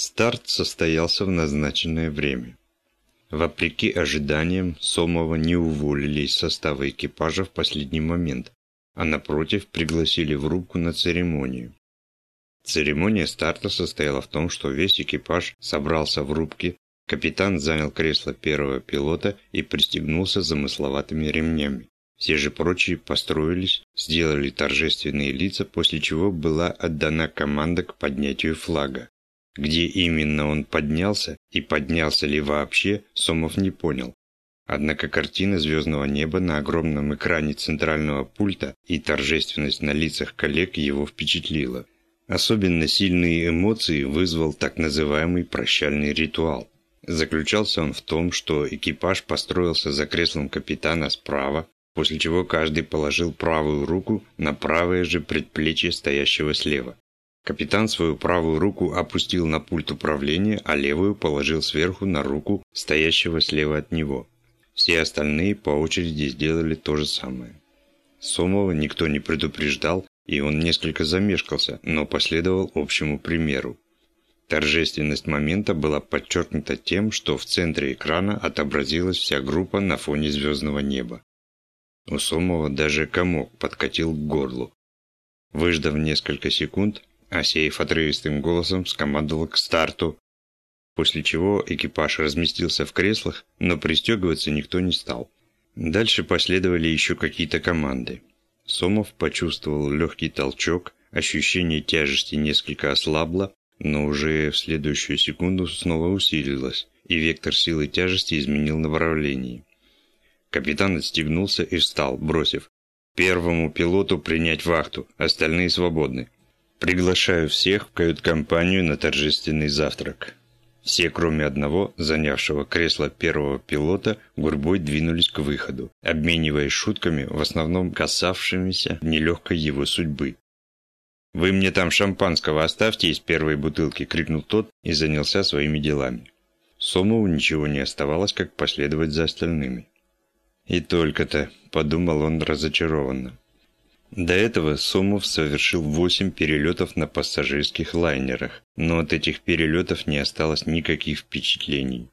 Старт состоялся в назначенное время. Вопреки ожиданиям, Сомова не уволили из состава экипажа в последний момент, а напротив пригласили в рубку на церемонию. Церемония старта состояла в том, что весь экипаж собрался в рубке, капитан занял кресло первого пилота и пристегнулся замысловатыми ремнями. Все же прочие построились, сделали торжественные лица, после чего была отдана команда к поднятию флага. Где именно он поднялся и поднялся ли вообще, Сомов не понял. Однако картина звездного неба на огромном экране центрального пульта и торжественность на лицах коллег его впечатлила. Особенно сильные эмоции вызвал так называемый прощальный ритуал. Заключался он в том, что экипаж построился за креслом капитана справа, после чего каждый положил правую руку на правое же предплечье стоящего слева. Капитан свою правую руку опустил на пульт управления, а левую положил сверху на руку стоящего слева от него. Все остальные по очереди сделали то же самое. Сомова никто не предупреждал, и он несколько замешкался, но последовал общему примеру. Торжественность момента была подчеркнута тем, что в центре экрана отобразилась вся группа на фоне звездного неба. У Сомова даже комок подкатил к горлу. Выждав несколько секунд, Асеев отрывистым голосом скомандовал к старту, после чего экипаж разместился в креслах, но пристегиваться никто не стал. Дальше последовали еще какие-то команды. Сомов почувствовал легкий толчок, ощущение тяжести несколько ослабло, но уже в следующую секунду снова усилилось, и вектор силы тяжести изменил направление. Капитан отстегнулся и встал, бросив «Первому пилоту принять вахту, остальные свободны. Приглашаю всех в кают-компанию на торжественный завтрак. Все, кроме одного, занявшего кресло первого пилота, гурьбой двинулись к выходу, обмениваясь шутками, в основном касавшимися нелегкой его судьбы. «Вы мне там шампанского оставьте из первой бутылки!» – крикнул тот и занялся своими делами. Сомову ничего не оставалось, как последовать за остальными. «И только-то», – подумал он разочарованно. До этого Сомов совершил 8 перелетов на пассажирских лайнерах, но от этих перелетов не осталось никаких впечатлений.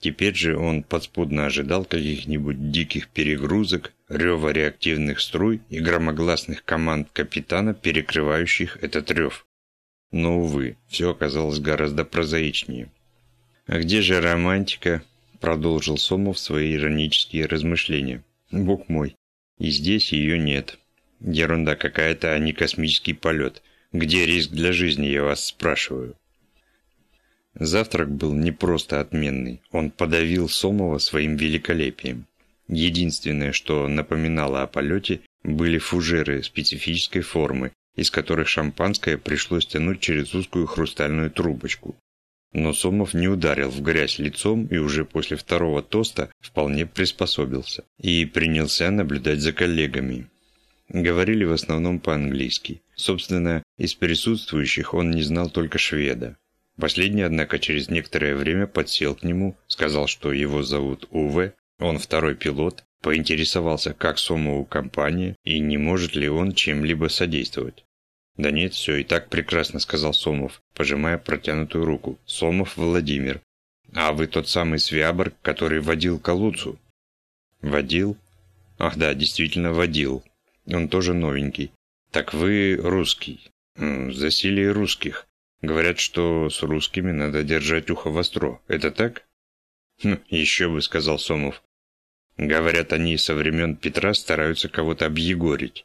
Теперь же он подспудно ожидал каких-нибудь диких перегрузок, рева реактивных струй и громогласных команд капитана, перекрывающих этот рев. Но, увы, все оказалось гораздо прозаичнее. «А где же романтика?» – продолжил Сомов свои иронические размышления. «Бог мой, и здесь ее нет». Ерунда какая-то, а не космический полет. Где риск для жизни, я вас спрашиваю? Завтрак был не просто отменный. Он подавил Сомова своим великолепием. Единственное, что напоминало о полете, были фужеры специфической формы, из которых шампанское пришлось тянуть через узкую хрустальную трубочку. Но Сомов не ударил в грязь лицом и уже после второго тоста вполне приспособился и принялся наблюдать за коллегами. Говорили в основном по-английски. Собственно, из присутствующих он не знал только шведа. Последний, однако, через некоторое время подсел к нему, сказал, что его зовут Уве, он второй пилот, поинтересовался, как Сомову компания и не может ли он чем-либо содействовать. «Да нет, все и так прекрасно», — сказал Сомов, пожимая протянутую руку. «Сомов Владимир. А вы тот самый Свябр, который водил Калуцу?» «Водил?» «Ах да, действительно водил. Он тоже новенький. Так вы русский. Засилие русских. Говорят, что с русскими надо держать ухо востро. Это так? Хм, еще бы, сказал Сомов. Говорят, они со времен Петра стараются кого-то объегорить.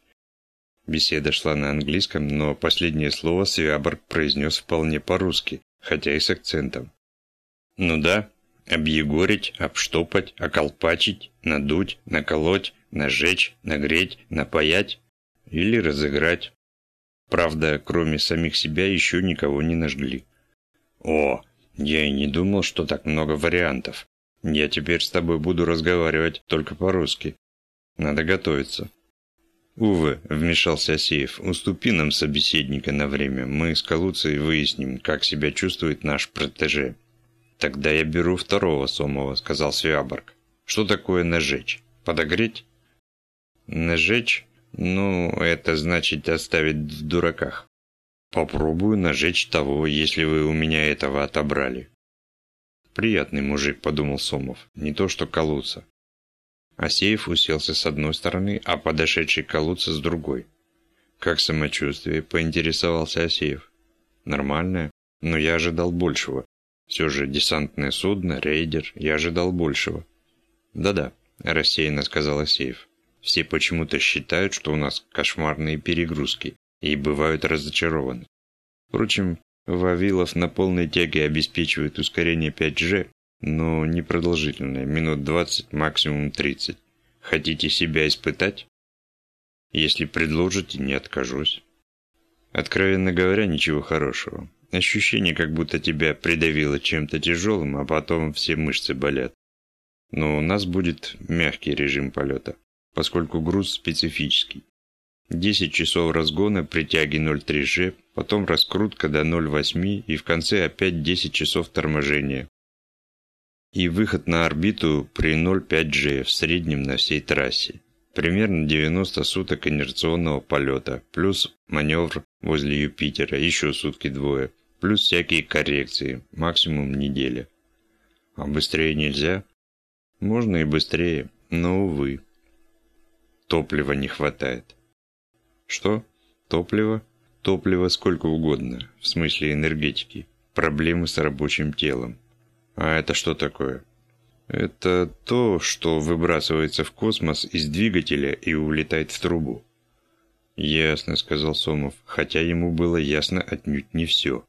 Беседа шла на английском, но последнее слово Свяборг произнес вполне по-русски, хотя и с акцентом. Ну да, объегорить, обштопать, околпачить, надуть, наколоть, нажечь, нагреть, напаять или разыграть. Правда, кроме самих себя еще никого не нажгли. О, я и не думал, что так много вариантов. Я теперь с тобой буду разговаривать только по-русски. Надо готовиться. Увы, вмешался Асеев, уступи нам собеседника на время. Мы с Калуцией выясним, как себя чувствует наш протеже. Тогда я беру второго Сомова, сказал Свяборг. Что такое нажечь? Подогреть? Нажечь? Ну, это значит оставить в дураках. Попробую нажечь того, если вы у меня этого отобрали. Приятный мужик, подумал Сомов, не то что Калуца. Асеев уселся с одной стороны, а подошедший Калуца с другой. «Как самочувствие?» – поинтересовался Асеев. «Нормальное, но я ожидал большего. Все же десантное судно, рейдер, я ожидал большего». «Да-да», – рассеянно сказал Асеев. «Все почему-то считают, что у нас кошмарные перегрузки, и бывают разочарованы. Впрочем, Вавилов на полной тяге обеспечивает ускорение 5G, но непродолжительное, минут 20, максимум 30. Хотите себя испытать? Если предложите, не откажусь. Откровенно говоря, ничего хорошего. Ощущение, как будто тебя придавило чем-то тяжелым, а потом все мышцы болят. Но у нас будет мягкий режим полета, поскольку груз специфический. 10 часов разгона при тяге 0,3G, потом раскрутка до 0,8 и в конце опять 10 часов торможения. И выход на орбиту при 0,5G в среднем на всей трассе. Примерно 90 суток инерционного полета, плюс маневр возле Юпитера, еще сутки двое, плюс всякие коррекции, максимум неделя. А быстрее нельзя? Можно и быстрее, но, увы. Топлива не хватает. Что? Топливо? Топливо сколько угодно, в смысле энергетики. Проблемы с рабочим телом. А это что такое? Это то, что выбрасывается в космос из двигателя и улетает в трубу. Ясно, сказал Сомов, хотя ему было ясно отнюдь не все.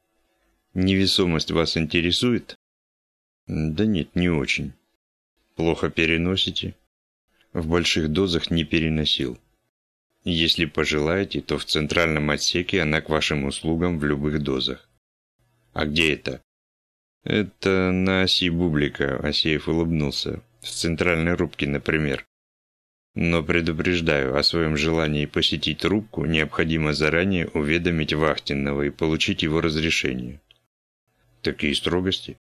Невесомость вас интересует? Да нет, не очень. Плохо переносите? В больших дозах не переносил. Если пожелаете, то в центральном отсеке она к вашим услугам в любых дозах. А где это? Это на оси бублика, Асеев улыбнулся. В центральной рубке, например. Но предупреждаю, о своем желании посетить рубку необходимо заранее уведомить вахтенного и получить его разрешение. Такие строгости?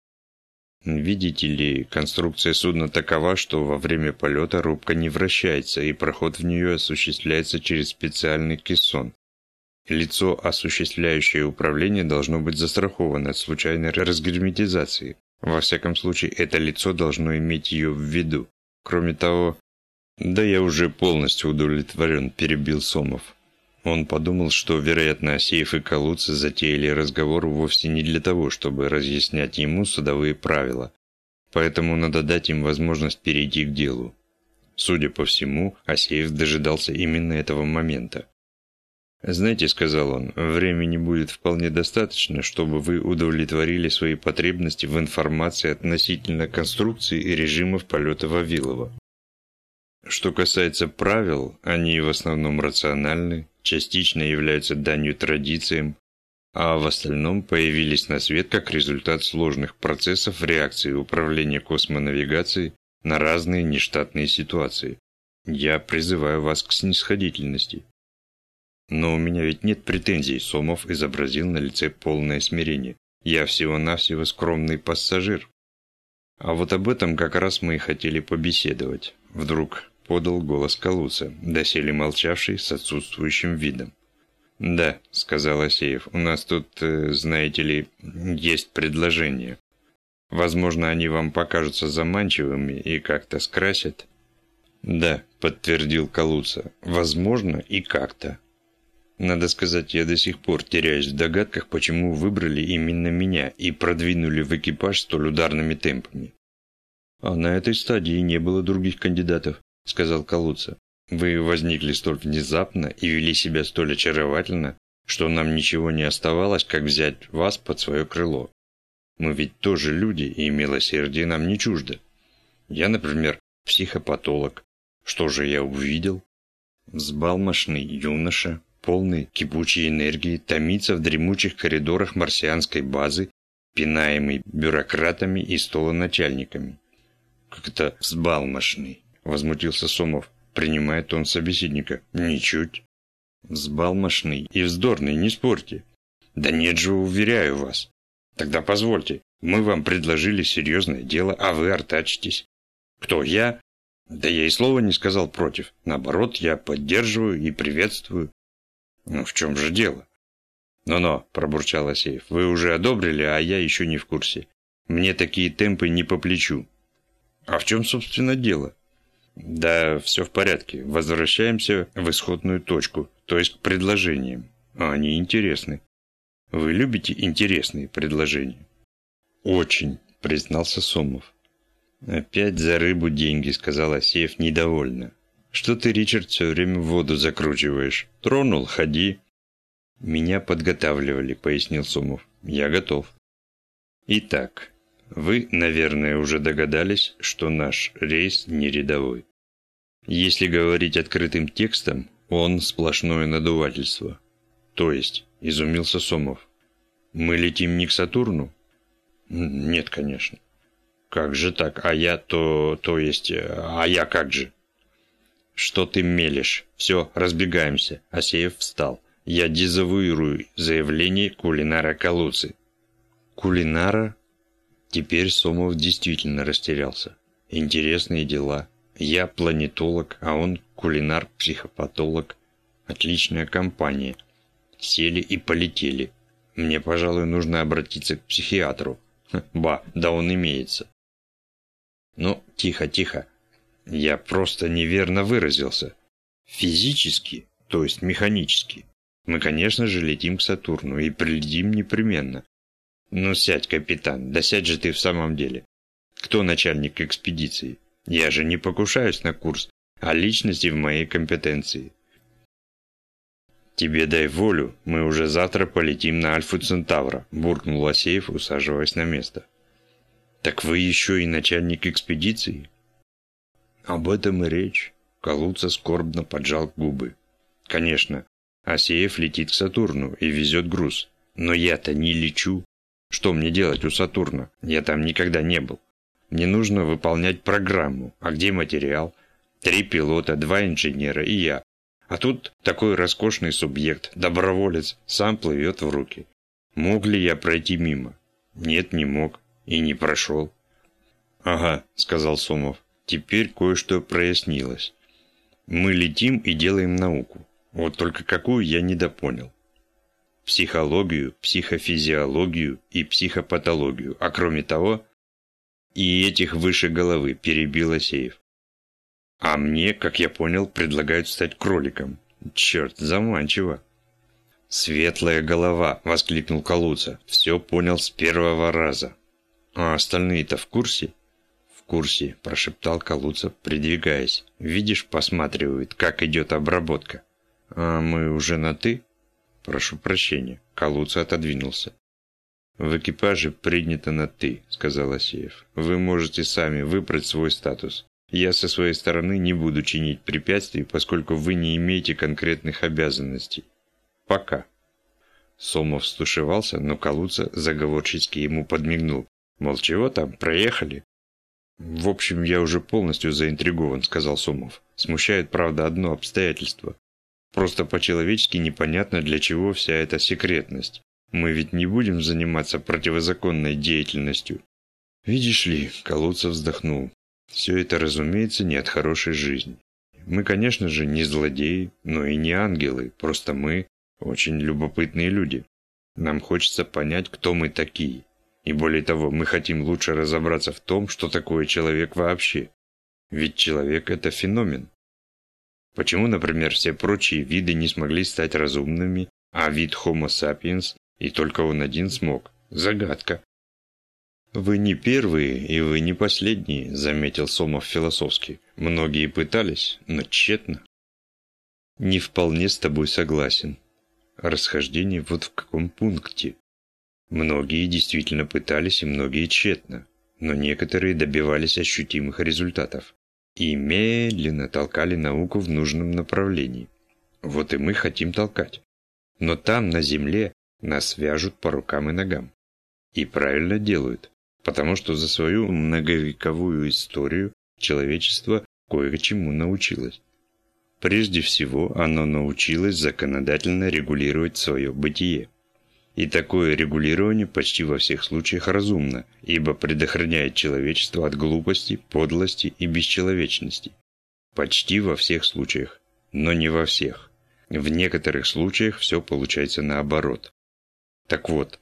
Видите ли, конструкция судна такова, что во время полета рубка не вращается, и проход в нее осуществляется через специальный кессон. Лицо, осуществляющее управление, должно быть застраховано от случайной разгерметизации. Во всяком случае, это лицо должно иметь ее в виду. Кроме того... Да я уже полностью удовлетворен, перебил Сомов. Он подумал, что, вероятно, Асеев и Калуца затеяли разговор вовсе не для того, чтобы разъяснять ему судовые правила. Поэтому надо дать им возможность перейти к делу. Судя по всему, Асеев дожидался именно этого момента. «Знаете, — сказал он, — времени будет вполне достаточно, чтобы вы удовлетворили свои потребности в информации относительно конструкции и режимов полета Вавилова. Что касается правил, они в основном рациональны, частично являются данью традициям, а в остальном появились на свет как результат сложных процессов реакции управления космонавигацией на разные нештатные ситуации. Я призываю вас к снисходительности. Но у меня ведь нет претензий, Сомов изобразил на лице полное смирение. Я всего-навсего скромный пассажир. А вот об этом как раз мы и хотели побеседовать. Вдруг подал голос Калуца, доселе молчавший с отсутствующим видом. «Да», — сказал Асеев, — «у нас тут, э, знаете ли, есть предложение. Возможно, они вам покажутся заманчивыми и как-то скрасят». «Да», — подтвердил Калуца, — «возможно и как-то». Надо сказать, я до сих пор теряюсь в догадках, почему выбрали именно меня и продвинули в экипаж столь ударными темпами. А на этой стадии не было других кандидатов. — сказал Калуца. «Вы возникли столь внезапно и вели себя столь очаровательно, что нам ничего не оставалось, как взять вас под свое крыло. Мы ведь тоже люди, и милосердие нам не чуждо. Я, например, психопатолог. Что же я увидел? Взбалмошный юноша, полный кипучей энергии, томится в дремучих коридорах марсианской базы, пинаемый бюрократами и столоначальниками. Как это взбалмошный? – возмутился Сомов, принимая тон собеседника. «Ничуть. Взбалмошный и вздорный, не спорьте». «Да нет же, уверяю вас». «Тогда позвольте, мы вам предложили серьезное дело, а вы артачитесь». «Кто, я?» «Да я и слова не сказал против. Наоборот, я поддерживаю и приветствую». «Ну в чем же дело?» «Но-но», – пробурчал Асеев, – «вы уже одобрили, а я еще не в курсе. Мне такие темпы не по плечу». «А в чем, собственно, дело?» «Да, все в порядке. Возвращаемся в исходную точку, то есть к предложениям. Они интересны. Вы любите интересные предложения?» «Очень», – признался Сомов. «Опять за рыбу деньги», – сказал Асеев недовольно. «Что ты, Ричард, все время в воду закручиваешь? Тронул, ходи». «Меня подготавливали», – пояснил Сомов. «Я готов». «Итак, вы, наверное, уже догадались, что наш рейс не рядовой. Если говорить открытым текстом, он сплошное надувательство. То есть, изумился Сомов, мы летим не к Сатурну? Нет, конечно. Как же так? А я то... то есть... А я как же? Что ты мелешь? Все, разбегаемся. Асеев встал. Я дезавуирую заявление кулинара Калуцы. Кулинара? Теперь Сомов действительно растерялся. Интересные дела. Я планетолог, а он кулинар-психопатолог. Отличная компания. Сели и полетели. Мне, пожалуй, нужно обратиться к психиатру. Ба, да он имеется. Ну, тихо, тихо. Я просто неверно выразился. Физически, то есть механически. Мы, конечно же, летим к Сатурну и прилетим непременно. Ну сядь, капитан, да сядь же ты в самом деле. Кто начальник экспедиции? Я же не покушаюсь на курс, а личности в моей компетенции. «Тебе дай волю, мы уже завтра полетим на Альфу Центавра», – буркнул Асеев, усаживаясь на место. «Так вы еще и начальник экспедиции?» «Об этом и речь», – Калуца скорбно поджал губы. «Конечно, Асеев летит к Сатурну и везет груз. Но я-то не лечу. Что мне делать у Сатурна? Я там никогда не был. Мне нужно выполнять программу. А где материал? Три пилота, два инженера и я. А тут такой роскошный субъект, доброволец, сам плывет в руки. Мог ли я пройти мимо? Нет, не мог. И не прошел. «Ага», — сказал Сомов. «Теперь кое-что прояснилось. Мы летим и делаем науку. Вот только какую я недопонял. Психологию, психофизиологию и психопатологию. А кроме того, и этих выше головы, перебил Асеев. А мне, как я понял, предлагают стать кроликом. Черт, заманчиво. «Светлая голова!» – воскликнул Калуца. «Все понял с первого раза». «А остальные-то в курсе?» «В курсе», – прошептал Калуца, придвигаясь. «Видишь, посматривают, как идет обработка». «А мы уже на «ты»?» «Прошу прощения». Калуца отодвинулся. «В экипаже принято на «ты», — сказал Асеев. «Вы можете сами выбрать свой статус. Я со своей стороны не буду чинить препятствий, поскольку вы не имеете конкретных обязанностей. Пока». Сомов стушевался, но Калуца заговорчески ему подмигнул. Мол, чего там, проехали? «В общем, я уже полностью заинтригован», — сказал Сомов. «Смущает, правда, одно обстоятельство. Просто по-человечески непонятно, для чего вся эта секретность. Мы ведь не будем заниматься противозаконной деятельностью. Видишь ли, Колодцев вздохнул. Все это, разумеется, не от хорошей жизни. Мы, конечно же, не злодеи, но и не ангелы, просто мы очень любопытные люди. Нам хочется понять, кто мы такие. И более того, мы хотим лучше разобраться в том, что такое человек вообще. Ведь человек – это феномен. Почему, например, все прочие виды не смогли стать разумными, а вид Homo sapiens и только он один смог? Загадка. «Вы не первые, и вы не последние», – заметил Сомов философски. «Многие пытались, но тщетно». «Не вполне с тобой согласен. Расхождение вот в каком пункте. Многие действительно пытались, и многие тщетно, но некоторые добивались ощутимых результатов и медленно толкали науку в нужном направлении. Вот и мы хотим толкать. Но там, на Земле, нас вяжут по рукам и ногам. И правильно делают, потому что за свою многовековую историю человечество кое-чему научилось. Прежде всего, оно научилось законодательно регулировать свое бытие. И такое регулирование почти во всех случаях разумно, ибо предохраняет человечество от глупости, подлости и бесчеловечности. Почти во всех случаях, но не во всех. В некоторых случаях все получается наоборот. Так вот,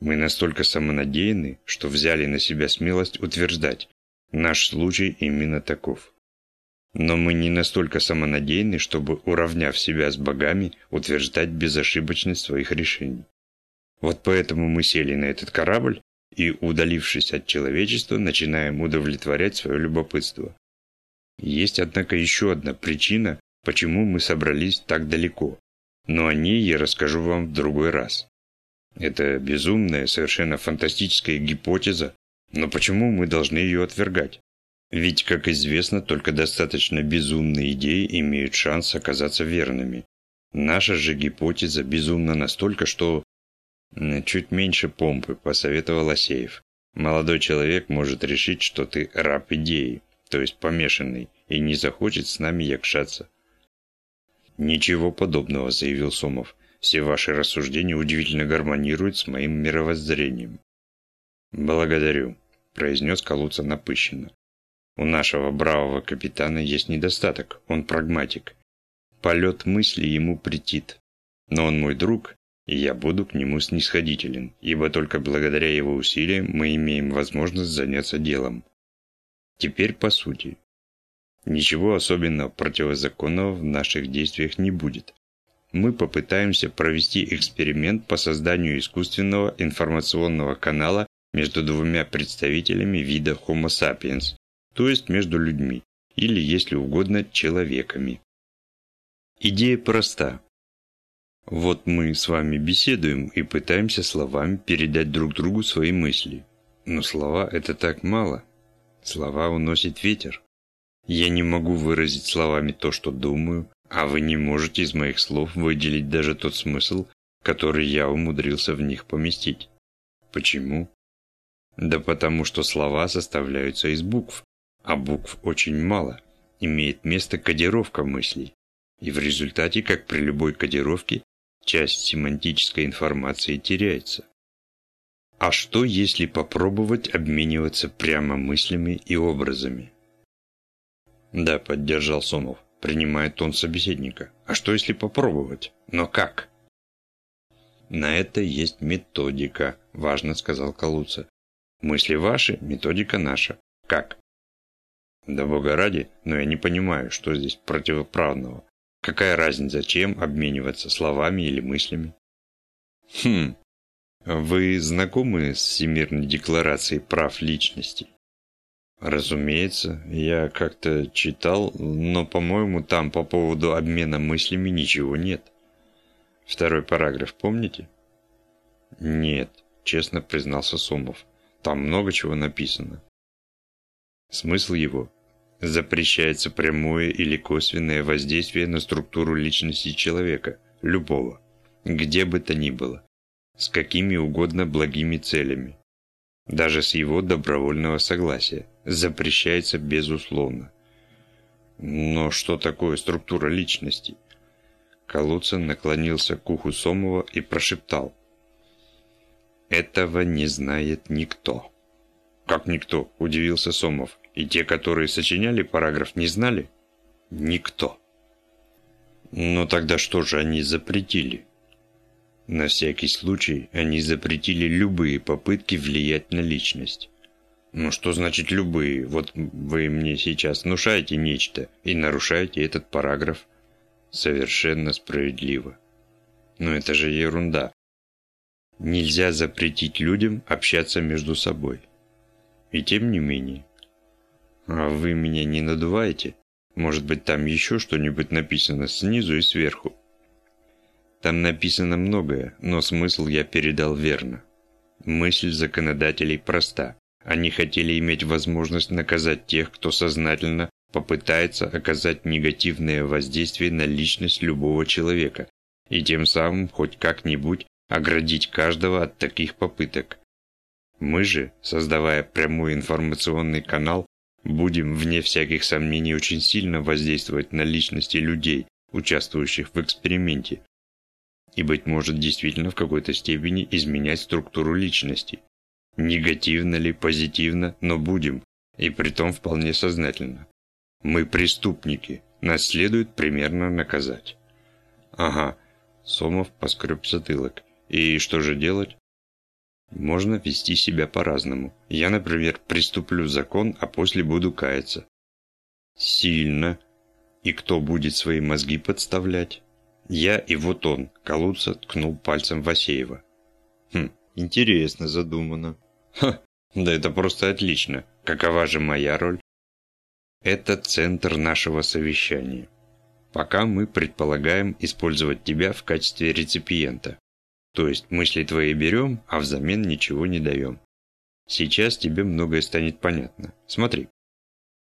мы настолько самонадеянны, что взяли на себя смелость утверждать, наш случай именно таков. Но мы не настолько самонадеянны, чтобы, уравняв себя с богами, утверждать безошибочность своих решений. Вот поэтому мы сели на этот корабль и, удалившись от человечества, начинаем удовлетворять свое любопытство. Есть, однако, еще одна причина, почему мы собрались так далеко, но о ней я расскажу вам в другой раз. Это безумная, совершенно фантастическая гипотеза, но почему мы должны ее отвергать? Ведь, как известно, только достаточно безумные идеи имеют шанс оказаться верными. Наша же гипотеза безумна настолько, что... Чуть меньше помпы, посоветовал Асеев. Молодой человек может решить, что ты раб идеи, то есть помешанный, и не захочет с нами якшаться. Ничего подобного, заявил Сомов. Все ваши рассуждения удивительно гармонируют с моим мировоззрением. Благодарю, произнес Калуца напыщенно. У нашего бравого капитана есть недостаток, он прагматик. Полет мысли ему претит. Но он мой друг, и я буду к нему снисходителен, ибо только благодаря его усилиям мы имеем возможность заняться делом. Теперь по сути. Ничего особенно противозаконного в наших действиях не будет мы попытаемся провести эксперимент по созданию искусственного информационного канала между двумя представителями вида Homo sapiens, то есть между людьми, или, если угодно, человеками. Идея проста. Вот мы с вами беседуем и пытаемся словами передать друг другу свои мысли. Но слова – это так мало. Слова уносит ветер. Я не могу выразить словами то, что думаю, а вы не можете из моих слов выделить даже тот смысл, который я умудрился в них поместить. Почему? Да потому что слова составляются из букв, а букв очень мало. Имеет место кодировка мыслей. И в результате, как при любой кодировке, часть семантической информации теряется. А что, если попробовать обмениваться прямо мыслями и образами? Да, поддержал Сомов принимает тон собеседника. А что если попробовать? Но как? На это есть методика, важно сказал Калуца. Мысли ваши, методика наша. Как? Да бога ради, но я не понимаю, что здесь противоправного. Какая разница, чем обмениваться, словами или мыслями? Хм, вы знакомы с Всемирной декларацией прав личности? Разумеется, я как-то читал, но, по-моему, там по поводу обмена мыслями ничего нет. Второй параграф помните? Нет, честно признался Сомов. Там много чего написано. Смысл его – запрещается прямое или косвенное воздействие на структуру личности человека, любого, где бы то ни было, с какими угодно благими целями, даже с его добровольного согласия, запрещается безусловно. Но что такое структура личности? Колодцин наклонился к уху Сомова и прошептал. «Этого не знает никто». «Как никто?» – удивился Сомов. «И те, которые сочиняли параграф, не знали?» «Никто». «Но тогда что же они запретили?» На всякий случай они запретили любые попытки влиять на личность. Ну что значит любые? Вот вы мне сейчас внушаете нечто и нарушаете этот параграф. Совершенно справедливо. Но это же ерунда. Нельзя запретить людям общаться между собой. И тем не менее. А вы меня не надуваете? Может быть там еще что-нибудь написано снизу и сверху? Там написано многое, но смысл я передал верно. Мысль законодателей проста. Они хотели иметь возможность наказать тех, кто сознательно попытается оказать негативное воздействие на личность любого человека, и тем самым хоть как-нибудь оградить каждого от таких попыток. Мы же, создавая прямой информационный канал, будем, вне всяких сомнений, очень сильно воздействовать на личности людей, участвующих в эксперименте, и, быть может, действительно в какой-то степени изменять структуру личности. Негативно ли, позитивно, но будем, и притом вполне сознательно. Мы преступники, нас следует примерно наказать. Ага, Сомов поскреб затылок. И что же делать? Можно вести себя по-разному. Я, например, приступлю закон, а после буду каяться. Сильно. И кто будет свои мозги подставлять? Я и вот он, Калуца ткнул пальцем Васеева. Хм, интересно задумано. Ха, да это просто отлично. Какова же моя роль? Это центр нашего совещания. Пока мы предполагаем использовать тебя в качестве реципиента. То есть мысли твои берем, а взамен ничего не даем. Сейчас тебе многое станет понятно. Смотри.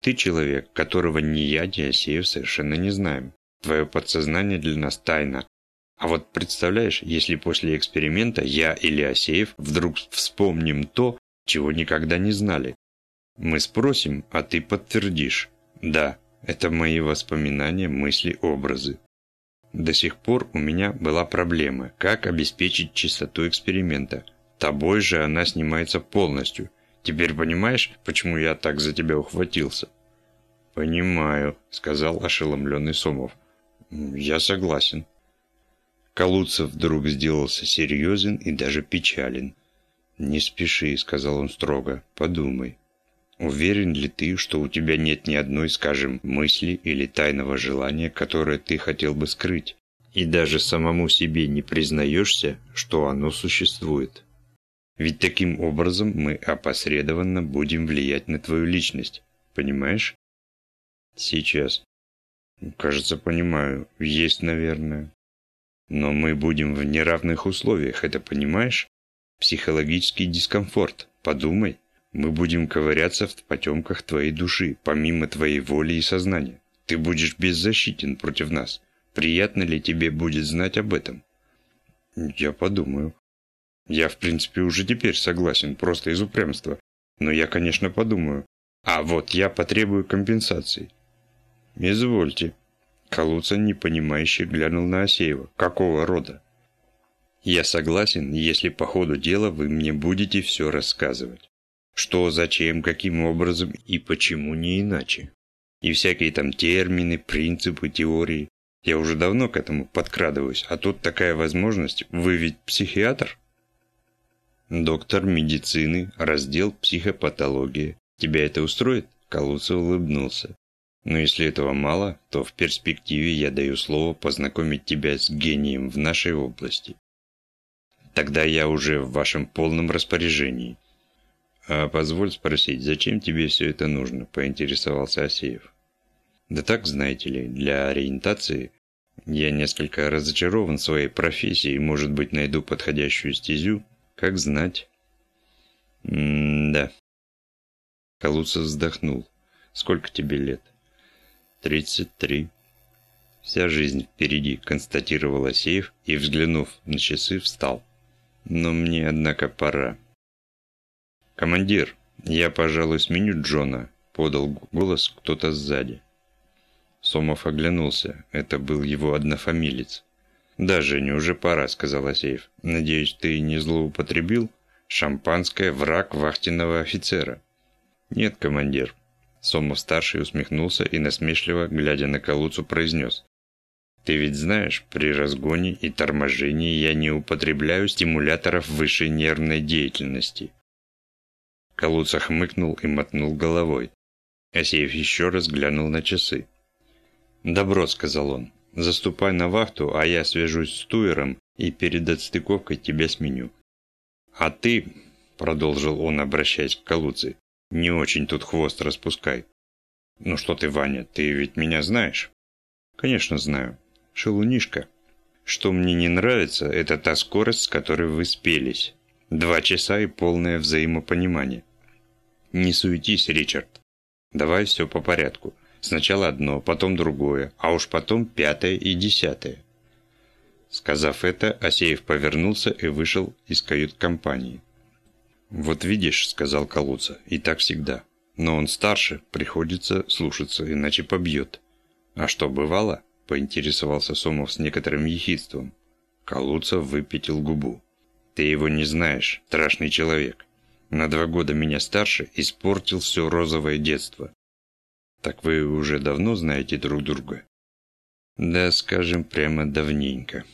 Ты человек, которого ни я, ни Асеев совершенно не знаем. Твое подсознание для нас тайна. А вот представляешь, если после эксперимента я или Асеев вдруг вспомним то, чего никогда не знали. Мы спросим, а ты подтвердишь. Да, это мои воспоминания, мысли, образы. До сих пор у меня была проблема, как обеспечить чистоту эксперимента. Тобой же она снимается полностью. Теперь понимаешь, почему я так за тебя ухватился? «Понимаю», — сказал ошеломленный Сомов. «Я согласен». Калуцев вдруг сделался серьезен и даже печален. «Не спеши», — сказал он строго, — «подумай. Уверен ли ты, что у тебя нет ни одной, скажем, мысли или тайного желания, которое ты хотел бы скрыть, и даже самому себе не признаешься, что оно существует? Ведь таким образом мы опосредованно будем влиять на твою личность, понимаешь? Сейчас. Кажется, понимаю. Есть, наверное. Но мы будем в неравных условиях, это понимаешь? Психологический дискомфорт. Подумай. Мы будем ковыряться в потемках твоей души, помимо твоей воли и сознания. Ты будешь беззащитен против нас. Приятно ли тебе будет знать об этом? Я подумаю. Я, в принципе, уже теперь согласен, просто из упрямства. Но я, конечно, подумаю. А вот я потребую компенсации. Извольте. Калуцин, непонимающе, глянул на Асеева. Какого рода? Я согласен, если по ходу дела вы мне будете все рассказывать. Что, зачем, каким образом и почему не иначе. И всякие там термины, принципы, теории. Я уже давно к этому подкрадываюсь, а тут такая возможность. Вы ведь психиатр? Доктор медицины, раздел психопатология. Тебя это устроит? Калуца улыбнулся. Но если этого мало, то в перспективе я даю слово познакомить тебя с гением в нашей области. Тогда я уже в вашем полном распоряжении. «А позволь спросить, зачем тебе все это нужно?» – поинтересовался Асеев. «Да так, знаете ли, для ориентации я несколько разочарован своей профессии и, может быть, найду подходящую стезю. Как знать?» «М-да». Калуцев вздохнул. «Сколько тебе лет?» «Тридцать три». «Вся жизнь впереди», – констатировал Асеев и, взглянув на часы, встал. «Но мне, однако, пора». «Командир, я, пожалуй, сменю Джона», – подал голос кто-то сзади. Сомов оглянулся. Это был его однофамилец. «Да, Женя, уже пора», – сказал Асеев. «Надеюсь, ты не злоупотребил? Шампанское – враг вахтенного офицера». «Нет, командир». Сомов-старший усмехнулся и насмешливо, глядя на Калуцу, произнес. «Ты ведь знаешь, при разгоне и торможении я не употребляю стимуляторов высшей нервной деятельности. Калуца хмыкнул и мотнул головой. Асеев еще раз глянул на часы. «Добро», — сказал он. «Заступай на вахту, а я свяжусь с Туером и перед отстыковкой тебя сменю». «А ты», — продолжил он, обращаясь к Калуце, — «не очень тут хвост распускай». «Ну что ты, Ваня, ты ведь меня знаешь?» «Конечно знаю. Шелунишка. Что мне не нравится, это та скорость, с которой вы спелись. Два часа и полное взаимопонимание. Не суетись, Ричард. Давай все по порядку. Сначала одно, потом другое, а уж потом пятое и десятое. Сказав это, Асеев повернулся и вышел из кают-компании. «Вот видишь», — сказал Калуца, — «и так всегда. Но он старше, приходится слушаться, иначе побьет». «А что, бывало?» — поинтересовался Сомов с некоторым ехидством. Калуца выпятил губу. «Ты его не знаешь, страшный человек на два года меня старше, испортил все розовое детство. Так вы уже давно знаете друг друга? Да, скажем, прямо давненько.